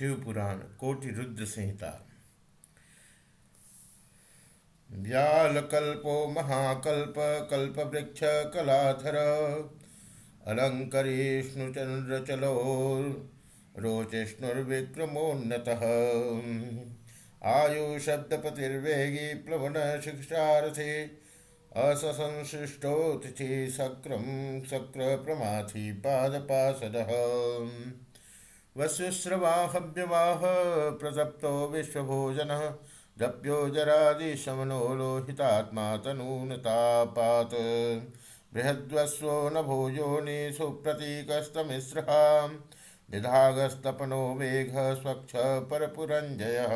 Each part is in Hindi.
शिवपुराण, कोटि रुद्र संहिता। व्यालकल्पो महाकल्प कल्पवृक्ष कलाधर अलङ्करेष्णुचन्द्रचलो रोचिष्णुर्विक्रमोन्नतः। आयुशब्दपतिर्वेगी प्लवनशिक्षारथे असंशिष्टोतिथि सक्र सक्रप्रमाथि पादपासदः। वस्युस्रवाहव्यवाह प्रसप्तो विश्वभोजनः जप्यो जरादिशमनो लोहितात्मा तनूनतापात्। बृहद्वस्वो न भोजोनि सुप्रतीकस्तमिस्रहा निधागस्तपनो मेघ स्वच्छ परपुरञ्जयः।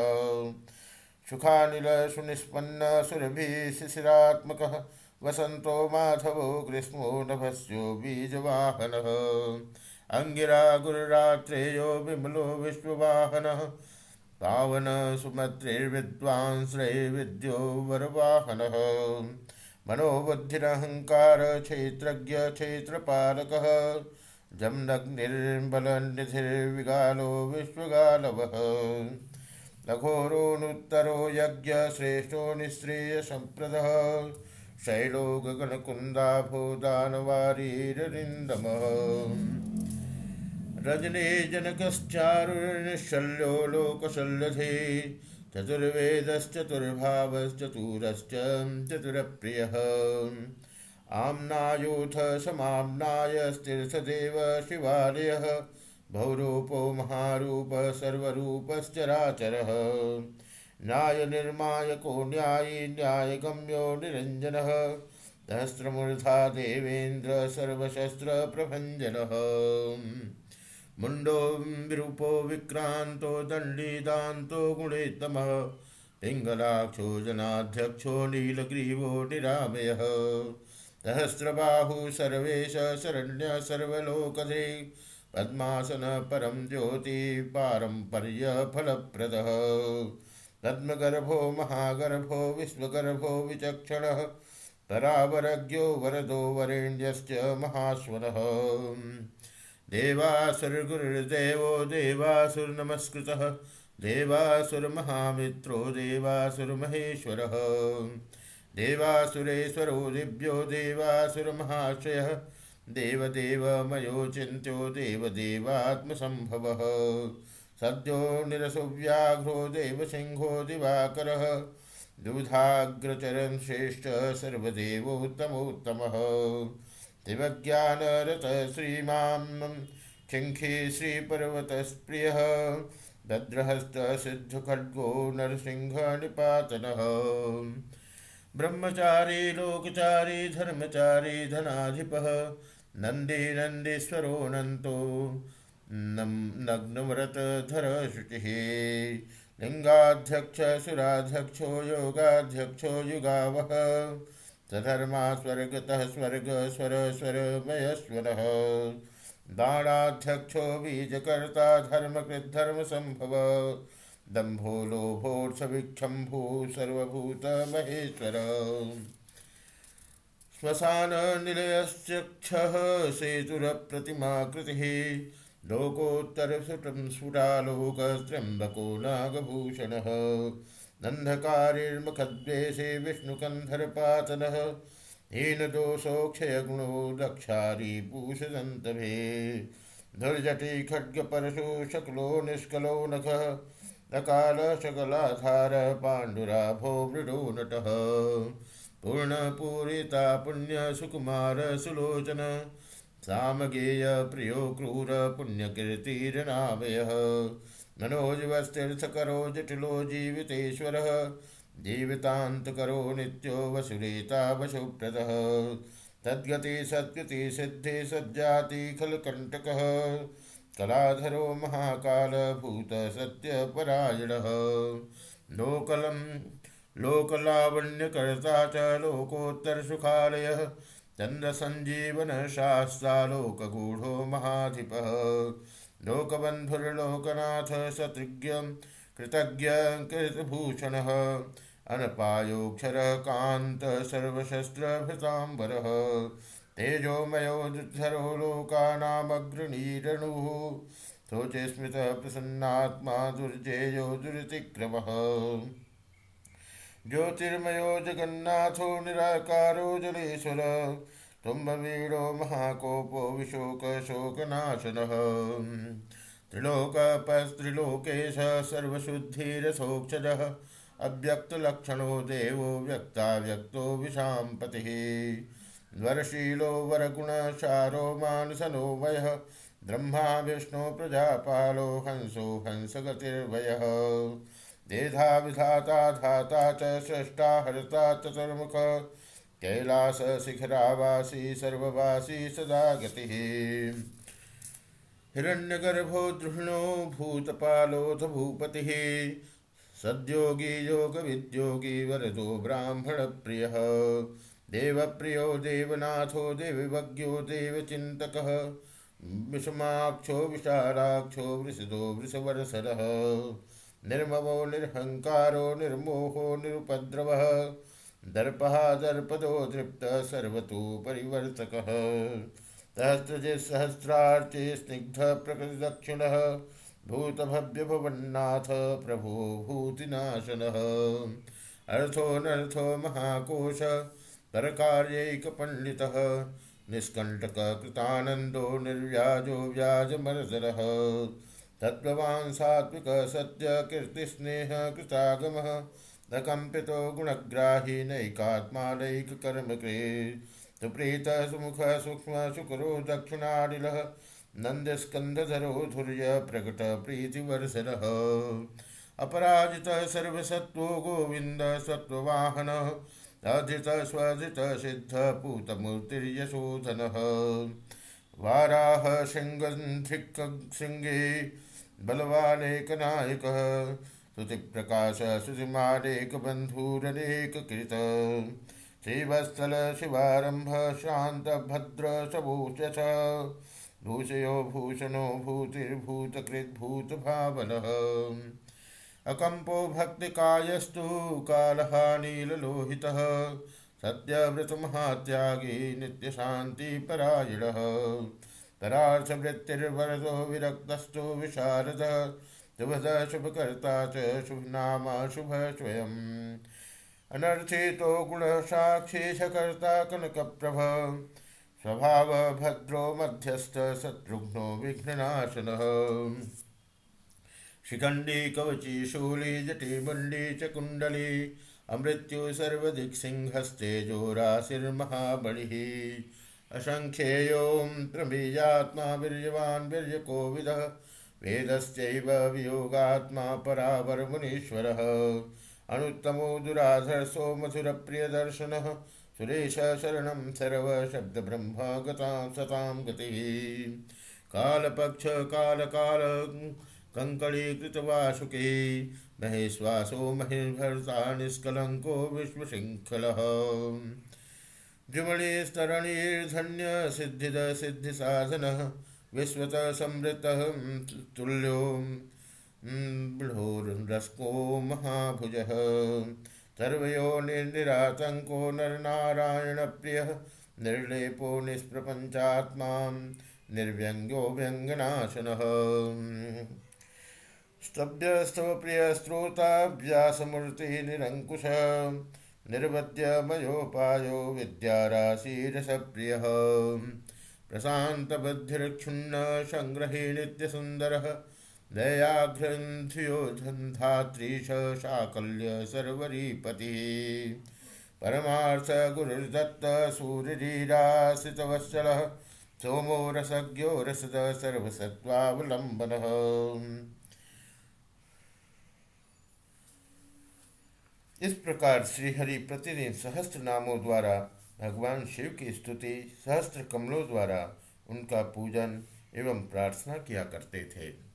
सुखानिलसुनिष्पन्न सुरभिः शिशिरात्मकः। वसन्तो माधवो ग्रीष्मो नभस्यो बीजवाहनः। अंगिरा गुरुरात्रेयो विमलो विश्ववाहन। पावन सुमत्रिर्विद्वांश्रैर्विद्यो वरवाहनः। मनोबुद्धिरहङ्कार क्षेत्रज्ञ क्षेत्रपालकः। जम्नग्निर्बलनिधिर्विगालो विश्वगालवः। लघोरोनुत्तरो यज्ञश्रेष्ठो निःश्रेयसम्प्रदः शैलो गगनकुन्दाभो दानवारीररिन्दमः रजने जनकश्चारुनिशल्यो लोकशल्यधे चतुर्वेदश्चतुर्भावश्चतुरश्च चतुरप्रियः। आम्नायोऽथ समाम्नायस्तीर्थदेव शिवालयः। बहुरूपो महारूप सर्वरूपश्चराचरः। न्यायनिर्मायको न्यायी न्यायगम्यो निरञ्जनः। सहस्रमूर्धा देवेन्द्र मुंडो विरूपो विक्रांतो दंडीदातो गुणेतमः। पिङ्गलाक्षो जनाध्यक्षो नीलग्रीवो निरामयः। सहस्रबाहु सर्वेश शरण्य सर्वलोकधे पद्मासन परम ज्योति पारंपर्य फलप्रदः। पद्मगर्भो महागर्भो विश्वगर्भो विचक्षणः। परावरज्ञो वरदो वरेण्यश्च महाश्वरः देवासुरगुरुर्देवो देवासुरनमस्कृतः, देवासुरमहामित्रो देवासुरमहेश्वरः। देवासुरेश्वरो दिव्यो देवासुरमहाश्रयः, देवदेवमयो चिन्त्यो देवदेवात्मसम्भवः। सद्यो निरसुव्याघ्रो देवसिंहो दिवाकरः, दुधाग्रचरन् श्रेष्ठ सर्वदेवोत्तमोत्तमः दिवज्ञानरत श्रीमां चिङ्खी श्रीपर्वतस्प्रियः भद्रहस्तसिद्धखड्गो नरसिंहनिपातनः ब्रह्मचारी, लोकचारी, धर्मचारी, धनाधिपः नन्दी नन्दीश्वरोऽनन्तो नग्नव्रतधर शुचिः। लिङ्गाध्यक्ष सुराध्यक्षो, योगाध्यक्षो युगावः सधर्मा स्वर्गतः स्वर्ग स्वर स्वरमयस्वरः दाणाध्यक्षो बीजकर्ता धर्मकृद्धर्मसम्भव दम्भो लोभोत्सविक्षम्भू सर्वभूतमहेश्वर श्मशाननिलयश्चक्षः सेतुरप्रतिमाकृतिः। लोकोत्तरसुटं स्फुटालोकस्त्र्यम्बको नागभूषणः। नन्धकारिर्मुखद्वेषे विष्णुकन्धरपातनः। हीनदोषोक्षयगुणो दक्षारीपूषदन्तभे धुर्जटी खड्गपरशु शकलो निष्कलो नखः। नकालशकलाधार पाण्डुराभो मृडो नटः। पूर्णपूरिता पुण्यसुकुमार सुलोचन। सामगेय प्रियो क्रूर पुण्यकीर्तिरनामयः। मनोजवस्तीर्थकरो जटिलो जीवितेश्वरः। जीवितान्तकरो नित्यो वसुरेता वसुप्रदः। तद्गति सद्गति सिद्धि सज्जाति खलकण्टकः। कलाधरो महाकालभूत सत्यपरायणः लोकलं, लोकलावण्यकर्ता च लोकोत्तरसुखालयः चन्द्रसञ्जीवनशास्त्रालोकगूढो महाधिपः। लोकबन्धुर्लोकनाथ शत्रुज्ञ कृतज्ञ कृतभूषणः अनपायोक्षरः कान्त सर्वशस्त्रभृताम्बरः तेजोमयो दुद्धरो लोकानामग्रणीरणुः शोचे स्मृत प्रसन्नात्मा दुर्जेयो दुर्तिक्रम ज्योतिर्मयो जगन्नाथो निराकारो जलेश्वर तुम्बवीडो महाकोपो विशोक शोकनाशनः त्रिलोकपस्त्रिलोकेश सर्वशुद्धिरसोक्षजः अव्यक्तलक्षणो देवो व्यक्ताव्यक्तो विशाम्पतिः। वरशीलो वरगुणशारो मानसनो वयः। ब्रह्मा विष्णु प्रजापालो हंसो हंसगतिर्वयः। देधा विधाता धाता च सृष्टा हरता चतुर्मुख कैलास शिखरावासी सर्ववासी सदा गतिः। हिरण्यगर्भो द्रुहिणो भूतपालोऽथ भूपतिः सद्योगी योगविद्योगी वरदो ब्राह्मणप्रियः। देवप्रियो देवनाथो देवज्ञो देवचिन्तकः। विषमाक्षो विशालाक्षो वृषदो वृषवरसरः। निर्ममो निर्हंकारो निर्मोहो निरुपद्रवः दर्पः दर्पदो दृप्त सर्वतो परिवर्तकः सहस्रजित्सहस्रार्चे स्निग्ध प्रकृतिदक्षिणः। भूतभव्यभवन्नाथ प्रभो भूतिनाशनः। अर्थोऽनर्थो महाकोश परकार्यैकपण्डितः। निष्कण्टककृतानन्दो निर्व्याजो व्याजमर्दरः तत्त्ववान् सात्विक न कम्पितो गुणग्राही नैकात्मानैककर्मकृ सुप्रीत सुमुख सूक्ष्म शुक्रो दक्षिणानिलः, नन्दस्कन्धधरो धुर्य प्रकट प्रीतिवर्षनः अपराजित सर्वसत्त्वो गोविंद सत्त्ववाहनः अधृत स्वधृत सिद्ध पूतमूर्तिर्यशोधनः। वाराह शृङ्गन्ध्रिक् शृङ्गे बलवानेकनायकः श्रुतिप्रकाश श्रुतिमानेकबन्धुरनेककृत श्रीवत्सल शिवारम्भ शान्तभद्रशभूषस भूषयो भूषणो भूतिर्भूतकृद्भूतभावनः। अकम्पो भक्तिकायस्तु कालः नीललोहितः सत्यव्रतमहात्यागी नित्यशान्तिपरायणः। परार्थवृत्तिर्वरदो विरक्तस्तु विशारद। शुभद शुभकर्ता च शुभनाम शुभ स्वयम् अनर्थितो गुणसाक्षीशकर्ता कनकप्रभ। स्वभाव भद्रो मध्यस्थ शत्रुघ्नो विघ्ननाशन। शिखंडी कवची, शूली जटिमण्डी च कुण्डली अमृत्यु, सर्वदिक्सिंहस्तेजो, राशिर्महाबलिः। असङ्ख्येयों प्रमेयात्मा वीर्यवान्, वीर्यकोविदः वेदस्यैव वियोगात्मा परावरमुनीश्वरः अनुत्तमो दुराधर्षो मधुरप्रियदर्शनः सुरेश शरणं सर्वशब्दब्रह्म गतां सतां गतिः। कालपक्ष कालकाल कङ्कणीकृतवासुके महेश्वासो द्विमणिस्तरणीर्धन्य सिद्धिद सिद्धिसाधनः। विश्वत संवृतः तुल्यो बृढोरस्को महाभुजः। सर्वयो निर्निरातङ्को नरनारायणप्रियः, निर्लेपो निष्प्रपञ्चात्मा, निर्व्यङ्ग्यो व्यङ्गनाशनः। स्तव्यस्तवप्रियस्त्रोताभ्यासमूर्तिनिरङ्कुश निर्वद्यमयोपायो विद्याराशिरसप्रियः प्रशान्तबुद्धिर्क्षुण्ण सङ्ग्रहे नित्यसुन्दरः दयाघ्रन्ध्योधन्धात्रीश साकल्य सर्वरीपतिः परमार्थगुरुर्दत्त सूर्यरीराश्रितवत्सलः सोमो रसज्ञो रसद सर्वसत्त्वावलम्बनः इस प्रकार श्रीहरि प्रतिदिन सहस्त्र नामों द्वारा भगवान शिव की स्तुति सहस्त्र कमलों द्वारा उनका पूजन एवं प्रार्थना किया करते थे।